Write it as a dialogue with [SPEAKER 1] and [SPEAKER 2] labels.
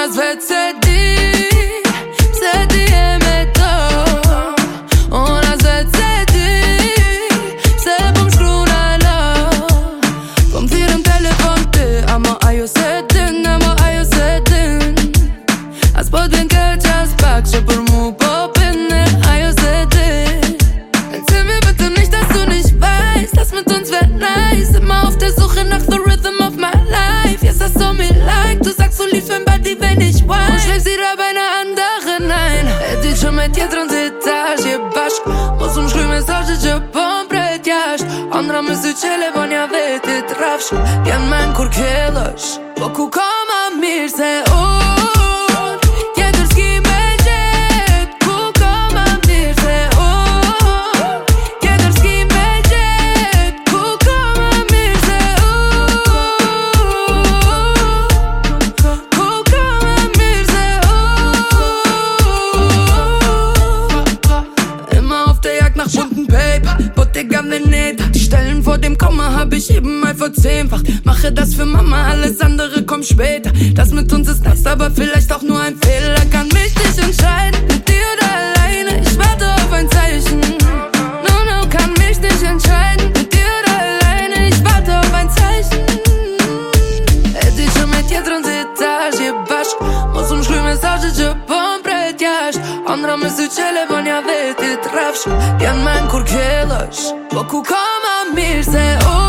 [SPEAKER 1] nas WCD Unë shlep si rabe në anda gënajn E di që me tjetërën të tash je bashk. Mos më shkruj mesajtë që po më pret jasht Andra me sy qele po nja vetit rafsh. Jan men kur kjellë Stellen vor dem Komma hab ich eben mal verzehnfacht. Mache das für Mama, alles andere kommt später. Das mit uns ist nice, aber vielleicht auch nur ein Fehler. Kann mich nicht entscheiden, mit dir oder alleine. Ich warte auf ein Zeichen. No, no, kann mich nicht entscheiden Mit dir oder alleine, ich warte auf ein Zeichen. E di që me tjetërën të etash Je bashk Mos që po më pret jasht Andra me sy qele vonja vetit rafsh Janë men kur kellësh Po ku ka Mirze o